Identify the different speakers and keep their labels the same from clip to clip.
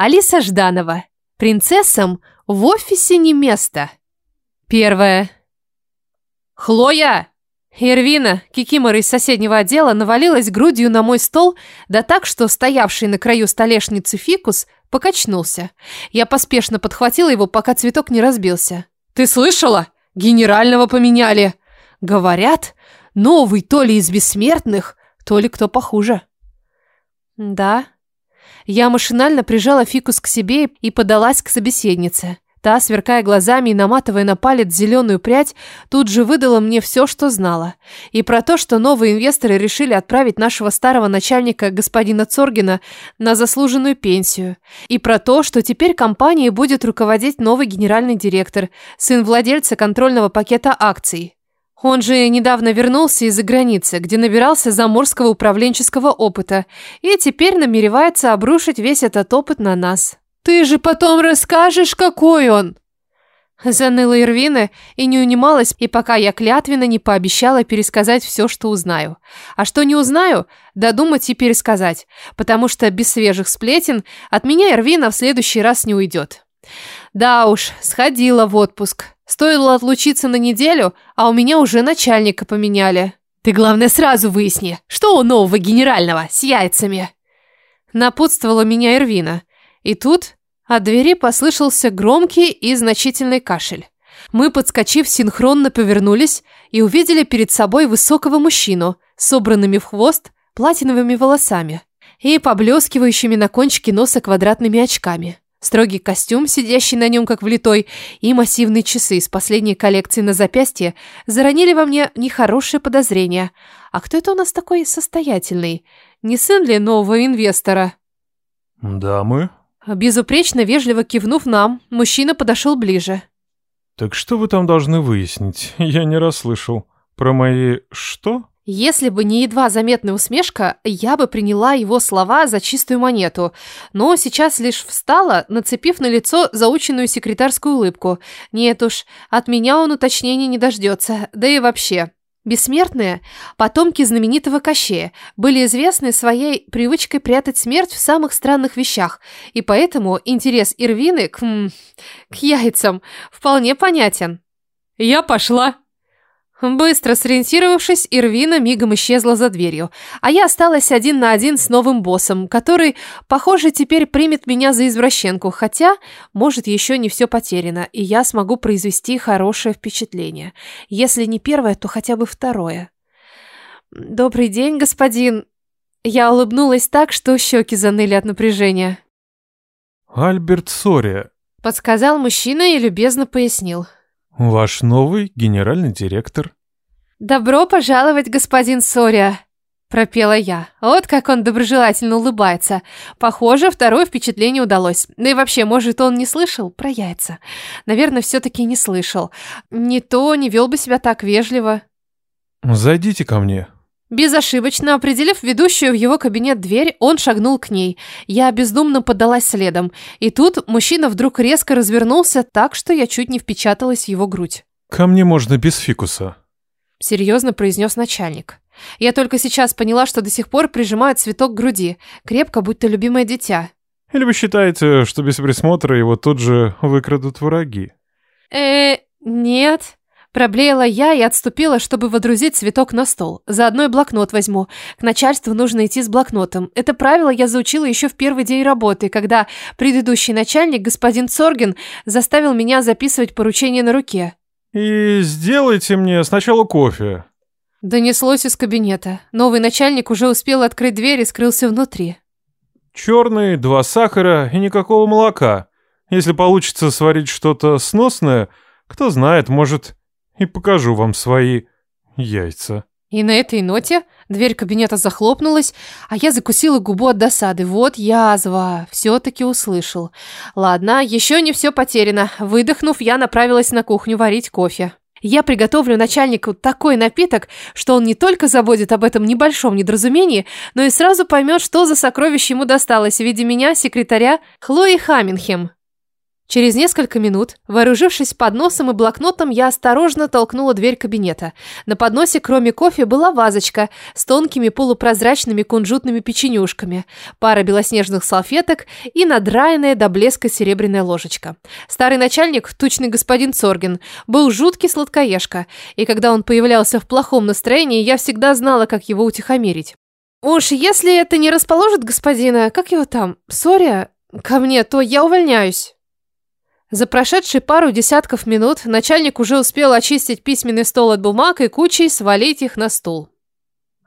Speaker 1: Алиса Жданова. Принцессам в офисе не место. Первое. Хлоя! Ирвина, кикимора из соседнего отдела, навалилась грудью на мой стол, да так, что стоявший на краю столешницы фикус покачнулся. Я поспешно подхватила его, пока цветок не разбился. «Ты слышала? Генерального поменяли!» «Говорят, новый то ли из бессмертных, то ли кто похуже». «Да». Я машинально прижала фикус к себе и подалась к собеседнице. Та, сверкая глазами и наматывая на палец зеленую прядь, тут же выдала мне все, что знала. И про то, что новые инвесторы решили отправить нашего старого начальника, господина Цоргина, на заслуженную пенсию. И про то, что теперь компанией будет руководить новый генеральный директор, сын владельца контрольного пакета акций. Он же недавно вернулся из-за границы, где набирался заморского управленческого опыта, и теперь намеревается обрушить весь этот опыт на нас. «Ты же потом расскажешь, какой он!» Заныла Ирвина и не унималась, и пока я клятвенно не пообещала пересказать все, что узнаю. А что не узнаю, додумать и пересказать, потому что без свежих сплетен от меня Ирвина в следующий раз не уйдет. Да уж, сходила в отпуск. Стоило отлучиться на неделю, а у меня уже начальника поменяли. Ты, главное, сразу выясни, что у нового генерального с яйцами. Напутствовала меня Ирвина. И тут от двери послышался громкий и значительный кашель. Мы, подскочив, синхронно повернулись и увидели перед собой высокого мужчину собранными в хвост платиновыми волосами и поблескивающими на кончике носа квадратными очками. Строгий костюм, сидящий на нем как влитой, и массивные часы из последней коллекции на запястье заронили во мне нехорошее подозрение. А кто это у нас такой состоятельный? Не сын ли нового инвестора?
Speaker 2: «Дамы?»
Speaker 1: Безупречно вежливо кивнув нам, мужчина подошел ближе.
Speaker 2: «Так что вы там должны выяснить? Я не расслышал. Про мои... что?»
Speaker 1: Если бы не едва заметная усмешка, я бы приняла его слова за чистую монету, но сейчас лишь встала, нацепив на лицо заученную секретарскую улыбку. Нет уж, от меня он уточнений не дождется, да и вообще. Бессмертные, потомки знаменитого Кощея, были известны своей привычкой прятать смерть в самых странных вещах, и поэтому интерес Ирвины к, к яйцам вполне понятен. «Я пошла», Быстро сориентировавшись, Ирвина мигом исчезла за дверью, а я осталась один на один с новым боссом, который, похоже, теперь примет меня за извращенку, хотя, может, еще не все потеряно, и я смогу произвести хорошее впечатление. Если не первое, то хотя бы второе. «Добрый день, господин!» Я улыбнулась так, что щеки заныли от напряжения.
Speaker 2: «Альберт Сори», —
Speaker 1: подсказал мужчина и любезно пояснил.
Speaker 2: «Ваш новый генеральный директор».
Speaker 1: «Добро пожаловать, господин Сория», – пропела я. Вот как он доброжелательно улыбается. Похоже, второе впечатление удалось. Да и вообще, может, он не слышал про яйца? Наверное, все-таки не слышал. Не то не вел бы себя так вежливо.
Speaker 2: «Зайдите ко мне»,
Speaker 1: Безошибочно определив ведущую в его кабинет дверь, он шагнул к ней. Я бездумно поддалась следом. И тут мужчина вдруг резко развернулся так, что я чуть не впечаталась в его грудь.
Speaker 2: «Ко мне можно без фикуса», —
Speaker 1: серьезно произнес начальник. Я только сейчас поняла, что до сих пор прижимаю цветок к груди, крепко, будто любимое дитя.
Speaker 2: «Или вы считаете, что без присмотра его тут же выкрадут враги?»
Speaker 1: э нет», Проблеяла я и отступила, чтобы водрузить цветок на стол. Заодно и блокнот возьму. К начальству нужно идти с блокнотом. Это правило я заучила еще в первый день работы, когда предыдущий начальник, господин Цоргин, заставил меня записывать поручения на руке.
Speaker 2: «И сделайте мне сначала кофе».
Speaker 1: Донеслось из кабинета. Новый начальник уже успел открыть дверь и скрылся внутри.
Speaker 2: «Черный, два сахара и никакого молока. Если получится сварить что-то сносное, кто знает, может, и покажу вам свои яйца».
Speaker 1: И на этой ноте дверь кабинета захлопнулась, а я закусила губу от досады. Вот язва, все-таки услышал. Ладно, еще не все потеряно. Выдохнув, я направилась на кухню варить кофе. Я приготовлю начальнику такой напиток, что он не только забудет об этом небольшом недоразумении, но и сразу поймет, что за сокровище ему досталось в виде меня, секретаря Хлои Хамминхем. Через несколько минут, вооружившись подносом и блокнотом, я осторожно толкнула дверь кабинета. На подносе, кроме кофе, была вазочка с тонкими полупрозрачными кунжутными печенюшками, пара белоснежных салфеток и надраенная до блеска серебряная ложечка. Старый начальник, тучный господин Цоргин, был жуткий сладкоежка, и когда он появлялся в плохом настроении, я всегда знала, как его утихомирить. «Уж если это не расположит господина, как его там, Сория, ко мне, то я увольняюсь». За прошедшие пару десятков минут начальник уже успел очистить письменный стол от бумаг и кучей свалить их на стул.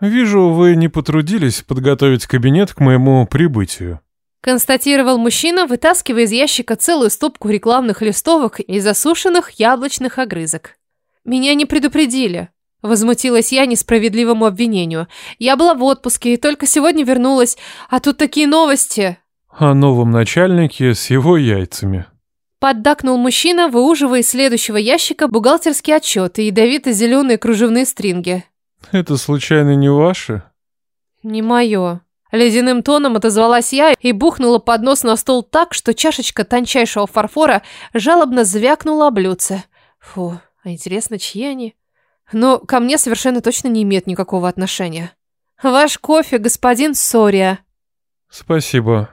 Speaker 2: «Вижу, вы не потрудились подготовить кабинет к моему прибытию»,
Speaker 1: констатировал мужчина, вытаскивая из ящика целую стопку рекламных листовок и засушенных яблочных огрызок. «Меня не предупредили», – возмутилась я несправедливому обвинению. «Я была в отпуске и только сегодня вернулась, а тут такие новости».
Speaker 2: «О новом начальнике с его яйцами»,
Speaker 1: Поддакнул мужчина, выуживая из следующего ящика бухгалтерский отчет и ядовито-зеленые кружевные стринги.
Speaker 2: «Это случайно не ваше?»
Speaker 1: «Не мое». Ледяным тоном отозвалась я и бухнула поднос на стол так, что чашечка тончайшего фарфора жалобно звякнула о блюдце. Фу, а интересно, чьи они? Но ко мне совершенно точно не имеет никакого отношения. «Ваш кофе, господин Сория».
Speaker 2: «Спасибо»,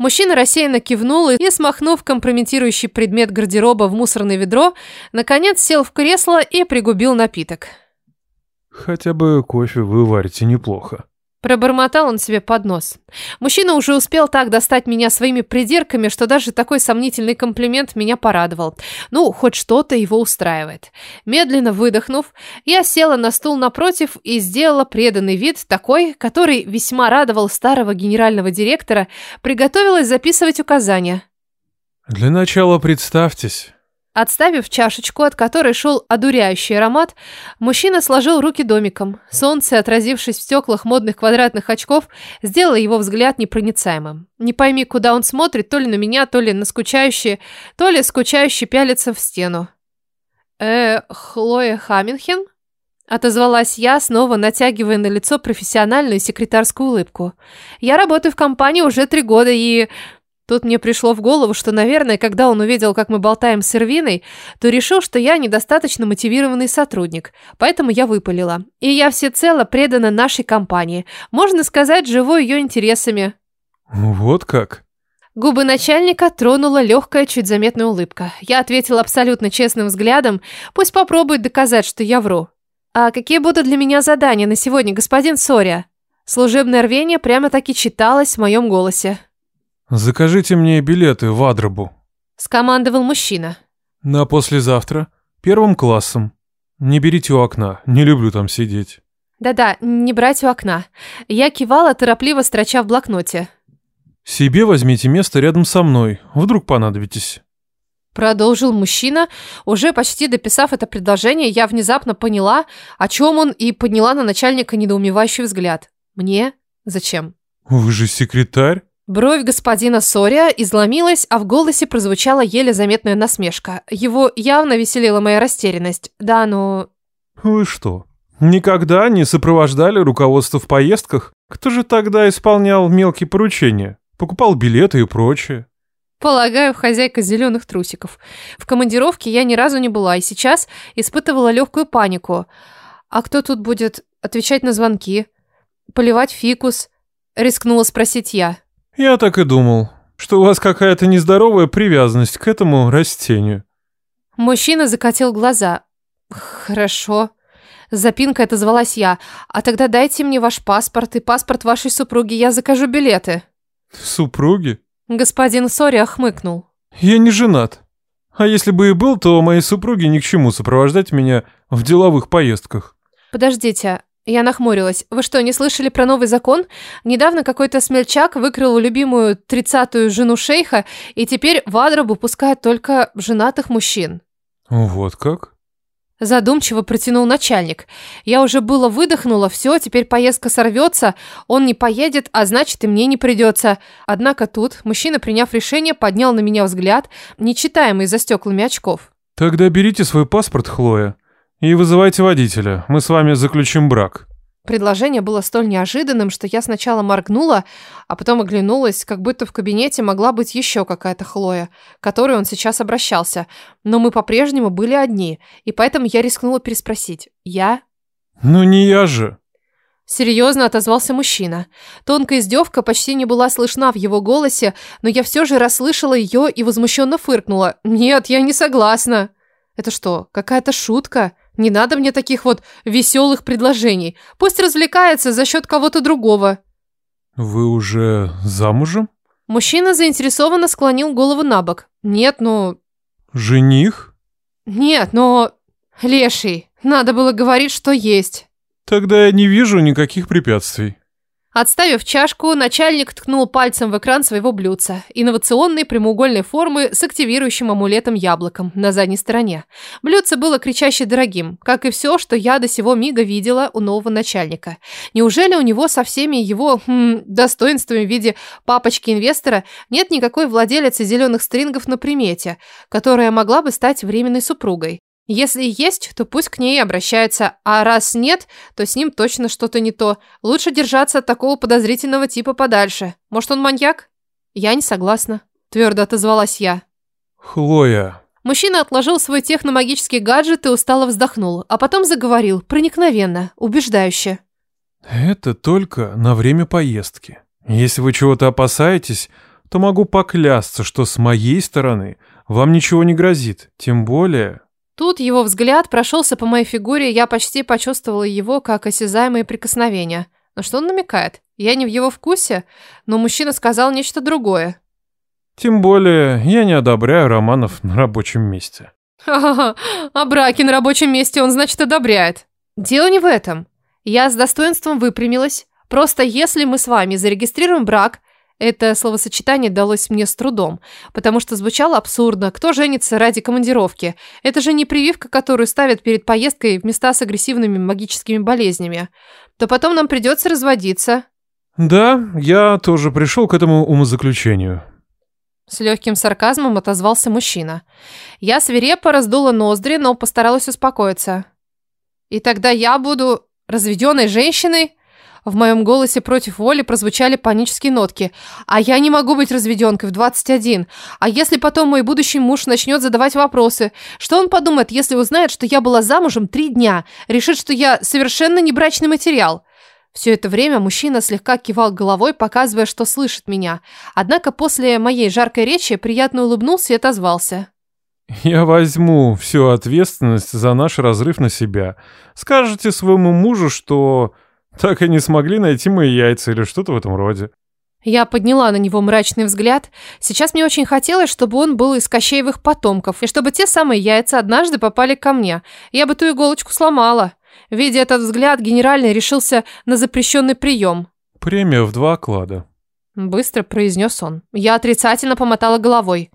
Speaker 1: Мужчина рассеянно кивнул и, смахнув компрометирующий предмет гардероба в мусорное ведро, наконец сел в кресло и пригубил напиток.
Speaker 2: «Хотя бы кофе вы варите неплохо».
Speaker 1: Пробормотал он себе под нос. Мужчина уже успел так достать меня своими придирками, что даже такой сомнительный комплимент меня порадовал. Ну, хоть что-то его устраивает. Медленно выдохнув, я села на стул напротив и сделала преданный вид, такой, который весьма радовал старого генерального директора, приготовилась записывать указания.
Speaker 2: «Для начала представьтесь».
Speaker 1: Отставив чашечку, от которой шел одуряющий аромат, мужчина сложил руки домиком. Солнце, отразившись в стеклах модных квадратных очков, сделало его взгляд непроницаемым. Не пойми, куда он смотрит, то ли на меня, то ли на скучающие, то ли скучающий пялится в стену. «Э, Хлоя Хаминхен?» Отозвалась я, снова натягивая на лицо профессиональную секретарскую улыбку. «Я работаю в компании уже три года и...» Тут мне пришло в голову, что, наверное, когда он увидел, как мы болтаем с Ирвиной, то решил, что я недостаточно мотивированный сотрудник, поэтому я выпалила. И я всецело предана нашей компании. Можно сказать, живу ее интересами.
Speaker 2: Вот как?
Speaker 1: Губы начальника тронула легкая, чуть заметная улыбка. Я ответила абсолютно честным взглядом. Пусть попробует доказать, что я вру. «А какие будут для меня задания на сегодня, господин Сория?» Служебное рвение прямо-таки читалось в моем голосе.
Speaker 2: «Закажите мне билеты в Адрабу», —
Speaker 1: скомандовал мужчина.
Speaker 2: «На послезавтра. Первым классом. Не берите у окна, не люблю там сидеть».
Speaker 1: «Да-да, не брать у окна». Я кивала, торопливо строча в блокноте.
Speaker 2: «Себе возьмите место рядом со мной, вдруг понадобитесь».
Speaker 1: Продолжил мужчина, уже почти дописав это предложение, я внезапно поняла, о чем он, и подняла на начальника недоумевающий взгляд. «Мне? Зачем?»
Speaker 2: «Вы же секретарь?»
Speaker 1: Бровь господина Сория изломилась, а в голосе прозвучала еле заметная насмешка. Его явно веселила моя растерянность. Да, но...
Speaker 2: Вы что, никогда не сопровождали руководство в поездках? Кто же тогда исполнял мелкие поручения? Покупал билеты и прочее?
Speaker 1: Полагаю, хозяйка зеленых трусиков. В командировке я ни разу не была, и сейчас испытывала легкую панику. А кто тут будет отвечать на звонки? Поливать фикус? Рискнула спросить я.
Speaker 2: Я так и думал, что у вас какая-то нездоровая привязанность к этому растению.
Speaker 1: Мужчина закатил глаза. Хорошо. С запинкой отозвалась я. А тогда дайте мне ваш паспорт и паспорт вашей супруги, я закажу билеты.
Speaker 2: Супруги?
Speaker 1: Господин Сори охмыкнул.
Speaker 2: Я не женат. А если бы и был, то моей супруге ни к чему сопровождать меня в деловых поездках.
Speaker 1: Подождите, я нахмурилась. Вы что, не слышали про новый закон? Недавно какой-то смельчак выкрал любимую тридцатую жену шейха, и теперь в Адрабу пускают только женатых мужчин.
Speaker 2: Вот как?
Speaker 1: Задумчиво протянул начальник. Я уже было выдохнула, все, теперь поездка сорвется, он не поедет, а значит и мне не придется. Однако тут мужчина, приняв решение, поднял на меня взгляд, нечитаемый за стеклами очков.
Speaker 2: Тогда берите свой паспорт, Хлоя, и вызывайте водителя. Мы с вами заключим брак.
Speaker 1: Предложение было столь неожиданным, что я сначала моргнула, а потом оглянулась, как будто в кабинете могла быть еще какая-то Хлоя, к которой он сейчас обращался. Но мы по-прежнему были одни, и поэтому я рискнула переспросить. «Я?»
Speaker 2: «Ну не я же!»
Speaker 1: Серьезно отозвался мужчина. Тонкая издевка почти не была слышна в его голосе, но я все же расслышала ее и возмущенно фыркнула. «Нет, я не согласна!» «Это что, какая-то шутка?» Не надо мне таких вот веселых предложений. Пусть развлекается за счет кого-то другого.
Speaker 2: Вы уже замужем?
Speaker 1: Мужчина заинтересованно склонил голову на бок. Нет, но...
Speaker 2: Жених?
Speaker 1: Нет, но... Леший, надо было говорить, что есть.
Speaker 2: Тогда я не вижу никаких препятствий.
Speaker 1: Отставив чашку, начальник ткнул пальцем в экран своего блюдца. Инновационной прямоугольной формы с активирующим амулетом-яблоком на задней стороне. Блюдце было кричаще дорогим, как и все, что я до сего мига видела у нового начальника. Неужели у него со всеми его хм, достоинствами в виде папочки-инвестора нет никакой владелицы зеленых стрингов на примете, которая могла бы стать временной супругой? Если есть, то пусть к ней обращается, а раз нет, то с ним точно что-то не то. Лучше держаться от такого подозрительного типа подальше. Может, он маньяк? Я не согласна, твердо отозвалась я.
Speaker 2: Хлоя.
Speaker 1: Мужчина отложил свой техномагический гаджет и устало вздохнул, а потом заговорил, проникновенно, убеждающе.
Speaker 2: Это только на время поездки. Если вы чего-то опасаетесь, то могу поклясться, что с моей стороны вам ничего не грозит, тем более
Speaker 1: Тут его взгляд прошелся по моей фигуре, я почти почувствовала его как осязаемые прикосновения. Но что он намекает? Я не в его вкусе, но мужчина сказал нечто другое.
Speaker 2: Тем более, я не одобряю романов на рабочем месте.
Speaker 1: Ха-ха-ха, а браки на рабочем месте он, значит, одобряет. Дело не в этом. Я с достоинством выпрямилась. Просто если мы с вами зарегистрируем брак, это словосочетание далось мне с трудом, потому что звучало абсурдно. Кто женится ради командировки? Это же не прививка, которую ставят перед поездкой в места с агрессивными магическими болезнями. То потом нам придется разводиться.
Speaker 2: Да, я тоже пришел к этому умозаключению.
Speaker 1: С легким сарказмом отозвался мужчина. Я свирепо раздула ноздри, но постаралась успокоиться. И тогда я буду разведенной женщиной? В моем голосе против воли прозвучали панические нотки. А я не могу быть разведенкой в 21. А если потом мой будущий муж начнет задавать вопросы? Что он подумает, если узнает, что я была замужем три дня? Решит, что я совершенно не брачный материал? Все это время мужчина слегка кивал головой, показывая, что слышит меня. Однако после моей жаркой речи приятно улыбнулся и отозвался.
Speaker 2: «Я возьму всю ответственность за наш разрыв на себя. Скажете своему мужу, что так и не смогли найти мои яйца или что-то в этом роде.
Speaker 1: Я подняла на него мрачный взгляд. Сейчас мне очень хотелось, чтобы он был из Кощеевых потомков, и чтобы те самые яйца однажды попали ко мне. Я бы ту иголочку сломала. Видя этот взгляд, генеральный решился на запрещенный прием.
Speaker 2: «Премия в два оклада», —
Speaker 1: быстро произнес он. Я отрицательно помотала головой.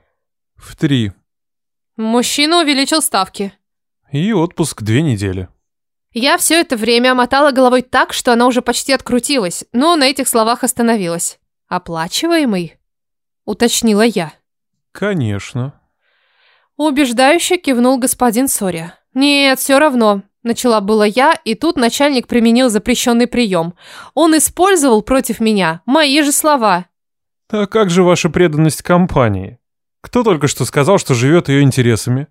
Speaker 2: «В три».
Speaker 1: Мужчина увеличил ставки.
Speaker 2: «И отпуск две недели».
Speaker 1: Я все это время мотала головой так, что она уже почти открутилась, но на этих словах остановилась. «Оплачиваемый?» — уточнила я.
Speaker 2: «Конечно».
Speaker 1: Убеждающе кивнул господин Соря. «Нет, все равно». Начала было я, и тут начальник применил запрещенный прием. Он использовал против меня мои же слова.
Speaker 2: «А как же ваша преданность компании? Кто только что сказал, что живет ее интересами?»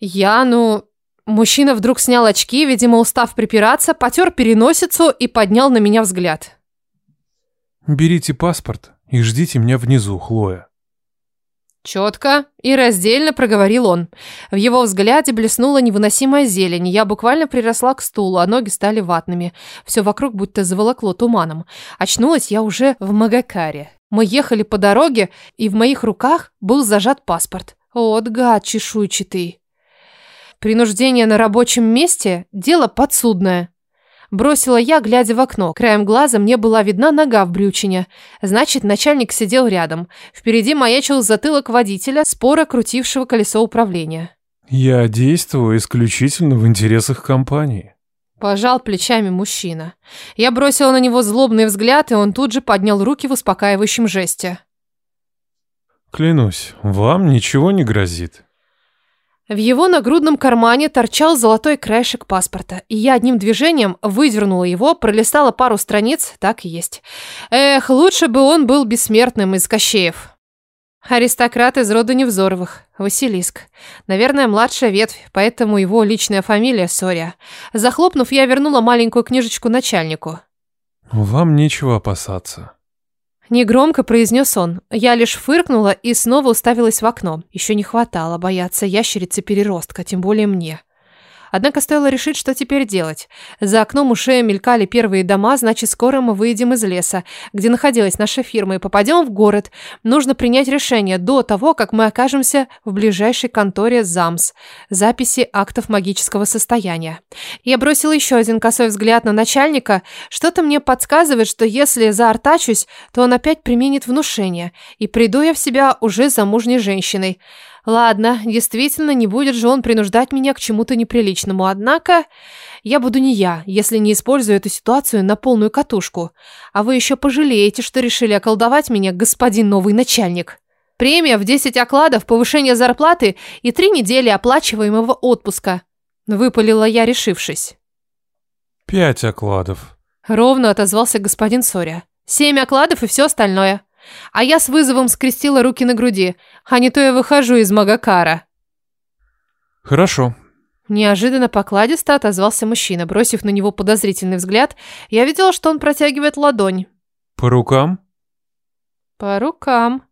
Speaker 1: «Я, ну, Мужчина вдруг снял очки, видимо, устав припираться, потер переносицу и поднял на меня взгляд.
Speaker 2: «Берите паспорт и ждите меня внизу, Хлоя».
Speaker 1: Четко и раздельно проговорил он. В его взгляде блеснула невыносимая зелень. Я буквально приросла к стулу, а ноги стали ватными. Все вокруг будто заволокло туманом. Очнулась я уже в Магакаре. Мы ехали по дороге, и в моих руках был зажат паспорт. Вот гад чешуйчатый. Принуждение на рабочем месте – дело подсудное. Бросила я, глядя в окно. Краем глаза мне была видна нога в брючине. Значит, начальник сидел рядом. Впереди маячил затылок водителя, споро крутившего колесо управления.
Speaker 2: «Я действую исключительно в интересах компании».
Speaker 1: Пожал плечами мужчина. Я бросила на него злобный взгляд, и он тут же поднял руки в успокаивающем жесте.
Speaker 2: «Клянусь, вам ничего не грозит».
Speaker 1: В его нагрудном кармане торчал золотой краешек паспорта, и я одним движением выдернула его, пролистала пару страниц, так и есть. Эх, лучше бы он был бессмертным из Кощеев. Аристократ из рода Невзоровых, Василиск. Наверное, младшая ветвь, поэтому его личная фамилия Сория. Захлопнув, я вернула маленькую книжечку начальнику.
Speaker 2: «Вам нечего опасаться».
Speaker 1: Негромко произнес он. Я лишь фыркнула и снова уставилась в окно. Еще не хватало бояться ящерицы-переростка, тем более мне. Однако стоило решить, что теперь делать. За окном уже мелькали первые дома, значит, скоро мы выйдем из леса, где находилась наша фирма, и попадем в город. Нужно принять решение до того, как мы окажемся в ближайшей конторе ЗАМС. Записи актов магического состояния. Я бросила еще один косой взгляд на начальника. Что-то мне подсказывает, что если заортачусь, то он опять применит внушение, и приду я в себя уже замужней женщиной. Ладно, действительно, не будет же он принуждать меня к чему-то неприличному. Однако, я буду не я, если не использую эту ситуацию на полную катушку. А вы еще пожалеете, что решили околдовать меня, господин новый начальник. Премия в 10 окладов, повышение зарплаты и три недели оплачиваемого отпуска. Выпалила я, решившись.
Speaker 2: «Пять окладов», —
Speaker 1: ровно отозвался господин Соря. «Семь окладов и все остальное». А я с вызовом скрестила руки на груди, а не то я выхожу из Магакара.
Speaker 2: «Хорошо».
Speaker 1: Неожиданно покладисто отозвался мужчина, бросив на него подозрительный взгляд. Я видела, что он протягивает ладонь.
Speaker 2: «По рукам?»
Speaker 1: «По рукам»,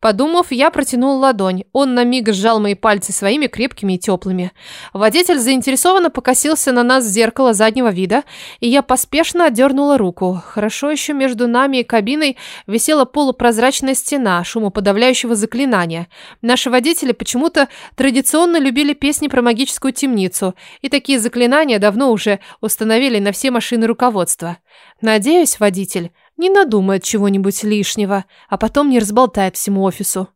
Speaker 1: Подумав, я протянул ладонь. Он на миг сжал мои пальцы своими крепкими и теплыми. Водитель заинтересованно покосился на нас в зеркало заднего вида, и я поспешно отдернула руку. Хорошо еще между нами и кабиной висела полупрозрачная стена шумоподавляющего заклинания. Наши водители почему-то традиционно любили песни про магическую темницу, и такие заклинания давно уже установили на все машины руководства. Надеюсь, водитель не надумает чего-нибудь лишнего, а потом не разболтает всему офису.